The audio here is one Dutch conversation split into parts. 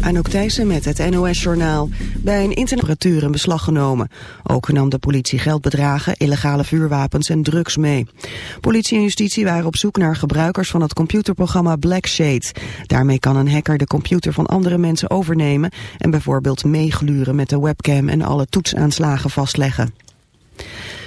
Anouk Thijssen met het NOS-journaal. Bij een internetapparatuur in beslag genomen. Ook nam de politie geldbedragen, illegale vuurwapens en drugs mee. Politie en justitie waren op zoek naar gebruikers van het computerprogramma Blackshade. Daarmee kan een hacker de computer van andere mensen overnemen... en bijvoorbeeld meegluren met de webcam en alle toetsaanslagen vastleggen.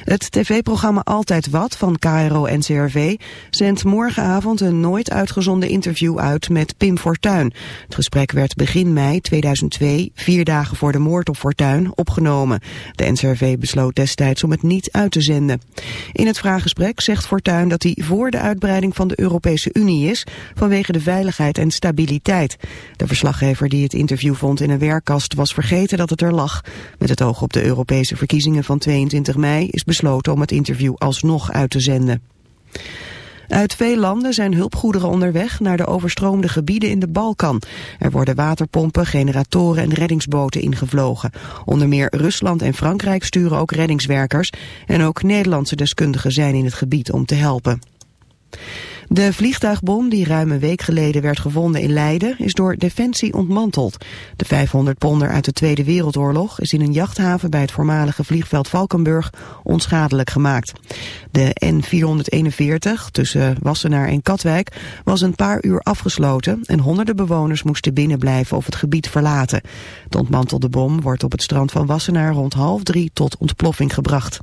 Het tv-programma Altijd Wat van KRO-NCRV zendt morgenavond een nooit uitgezonden interview uit met Pim Fortuyn. Het gesprek werd begin mei 2002, vier dagen voor de moord op Fortuyn, opgenomen. De NCRV besloot destijds om het niet uit te zenden. In het vraaggesprek zegt Fortuyn dat hij voor de uitbreiding van de Europese Unie is, vanwege de veiligheid en stabiliteit. De verslaggever die het interview vond in een werkkast was vergeten dat het er lag. Met het oog op de Europese verkiezingen van 22 mei is besloten om het interview alsnog uit te zenden. Uit veel landen zijn hulpgoederen onderweg naar de overstroomde gebieden in de Balkan. Er worden waterpompen, generatoren en reddingsboten ingevlogen. Onder meer Rusland en Frankrijk sturen ook reddingswerkers. En ook Nederlandse deskundigen zijn in het gebied om te helpen. De vliegtuigbom die ruim een week geleden werd gevonden in Leiden is door Defensie ontmanteld. De 500 ponder uit de Tweede Wereldoorlog is in een jachthaven bij het voormalige vliegveld Valkenburg onschadelijk gemaakt. De N441 tussen Wassenaar en Katwijk was een paar uur afgesloten en honderden bewoners moesten binnenblijven of het gebied verlaten. De ontmantelde bom wordt op het strand van Wassenaar rond half drie tot ontploffing gebracht.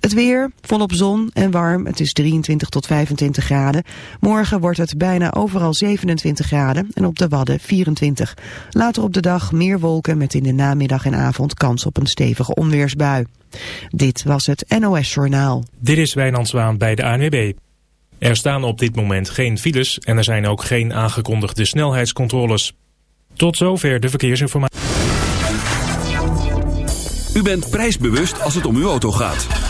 Het weer, volop zon en warm. Het is 23 tot 25 graden. Morgen wordt het bijna overal 27 graden en op de Wadden 24. Later op de dag meer wolken met in de namiddag en avond kans op een stevige onweersbui. Dit was het NOS Journaal. Dit is Wijnand Zwaan bij de ANWB. Er staan op dit moment geen files en er zijn ook geen aangekondigde snelheidscontroles. Tot zover de verkeersinformatie. U bent prijsbewust als het om uw auto gaat.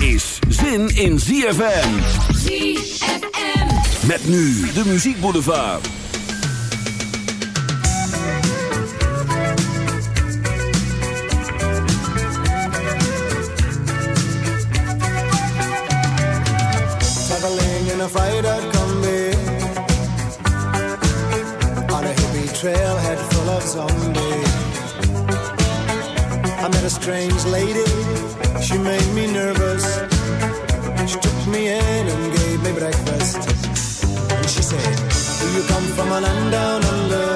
Is zin in ZFM. ZFM. Met nu de muziekboulevard. Traveling in a freighter combi On a hippie trail someday. I met a strange lady, she made me nervous. She took me in and gave me breakfast. And she said, Do you come from a land down under?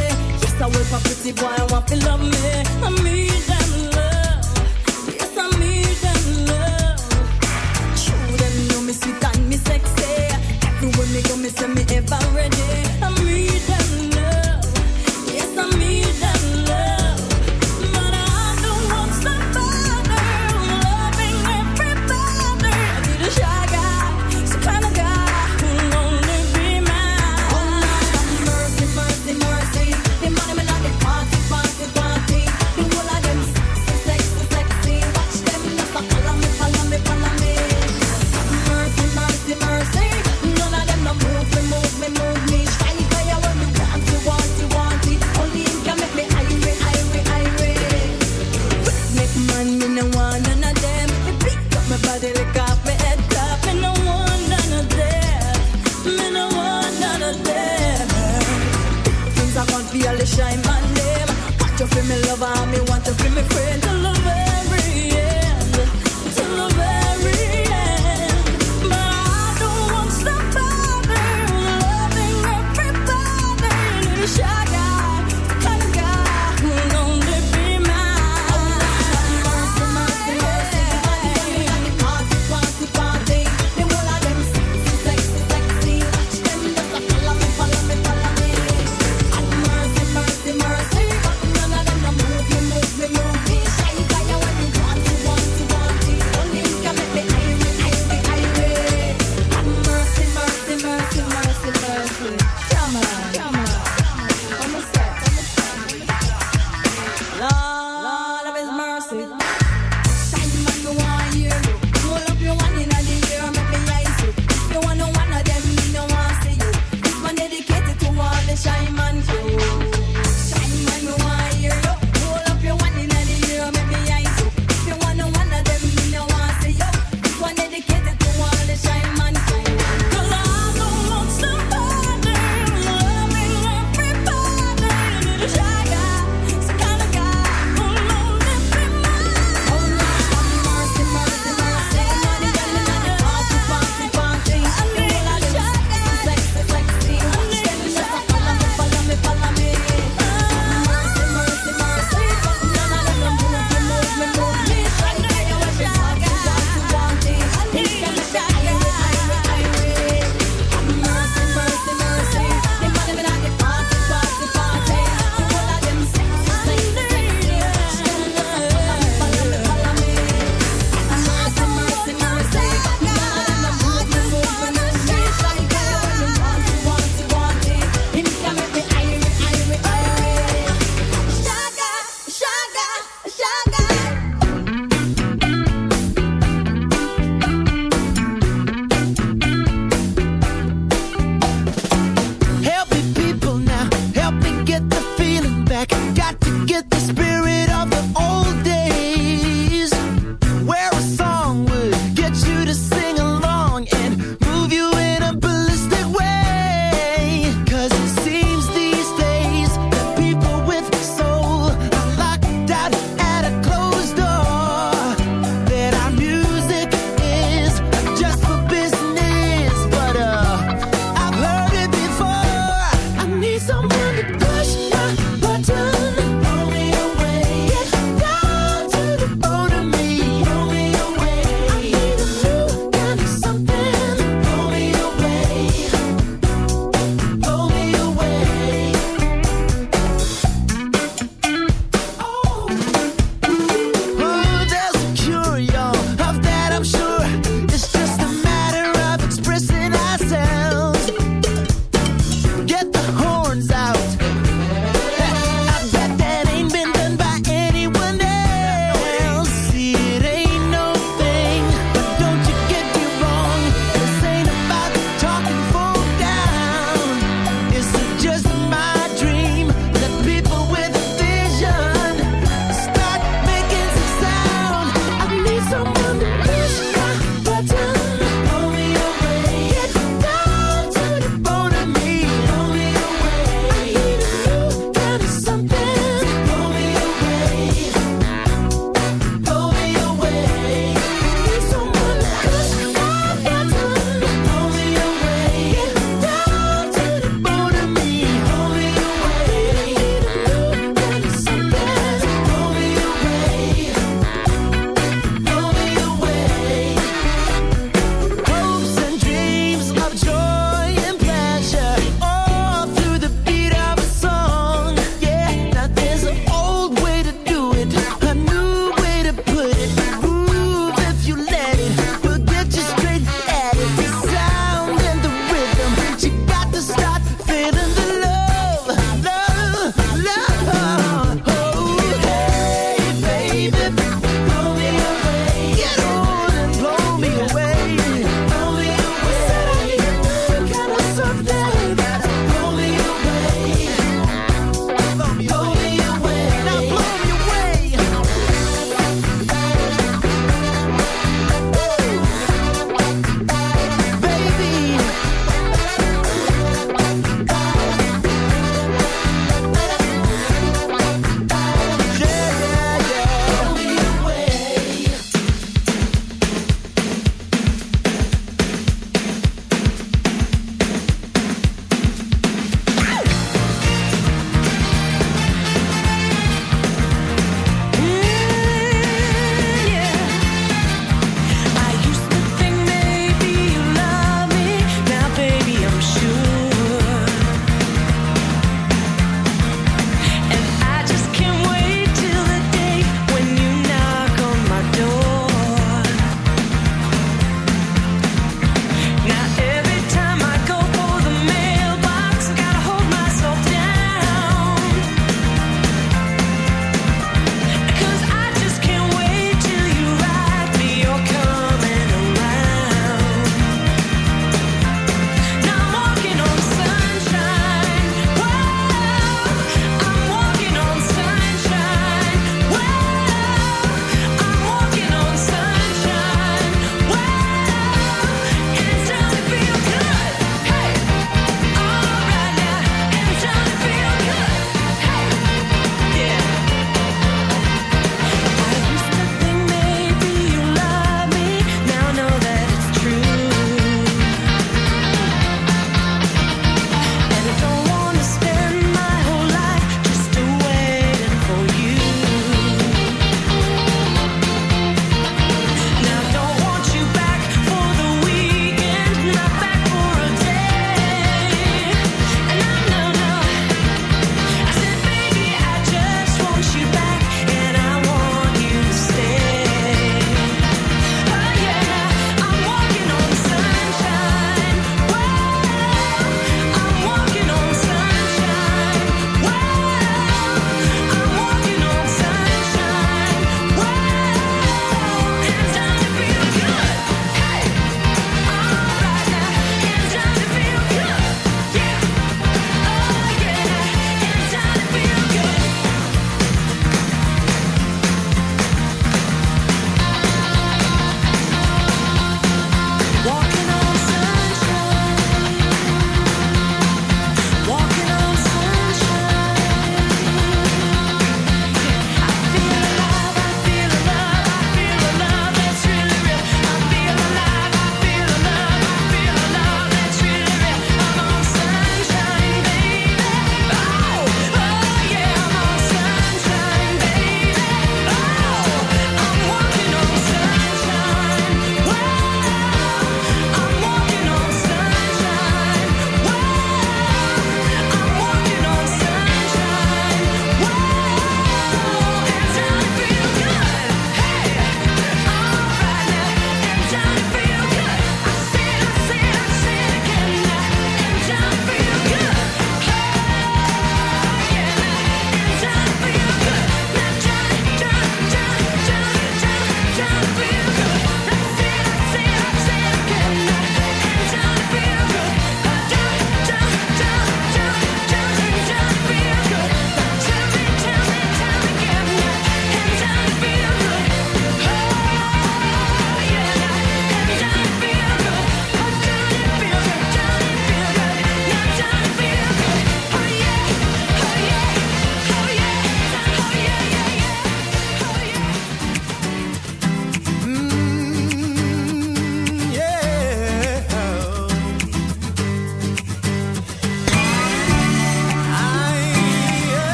I work for pretty boy, and want to love me. I need them love. Yes, I need them love. Show them know me sweet and me sexy. Everywhere me go, me say me ever ready. I need them love me, want to feel me friend. Spin.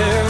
winter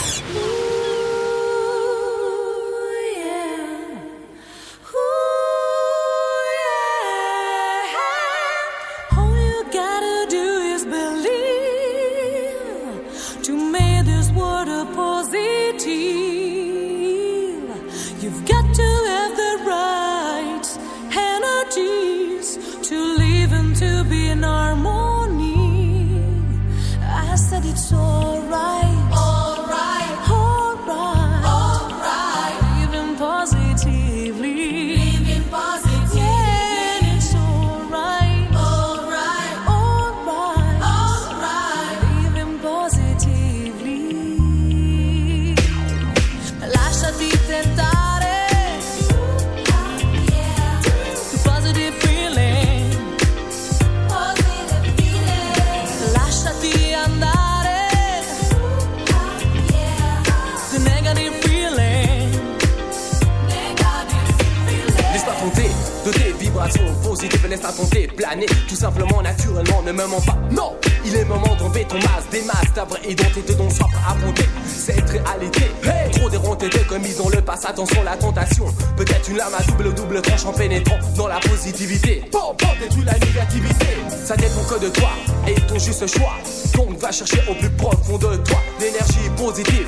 masse, des masses, ta vraie identité dont soif à bouder cette réalité. Trop déronté de comme ils ont le passe, attention la tentation. Peut-être une lame à double double tranche en pénétrant dans la positivité. Bon, bon, détruis la négativité. Ça dépend que de toi et ton juste choix. Donc va chercher au plus profond de toi l'énergie positive.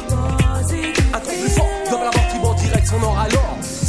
Un truc plus fort dans la mort qui en direct son or alors.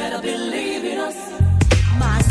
better believe in us. My.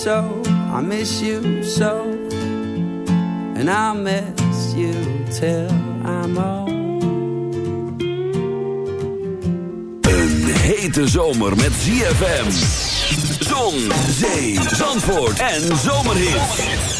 So. I miss you so. And I'll miss you till I'm old. Een hete zomer met ZFM. Zon, zee, zandvoort en zomerhit.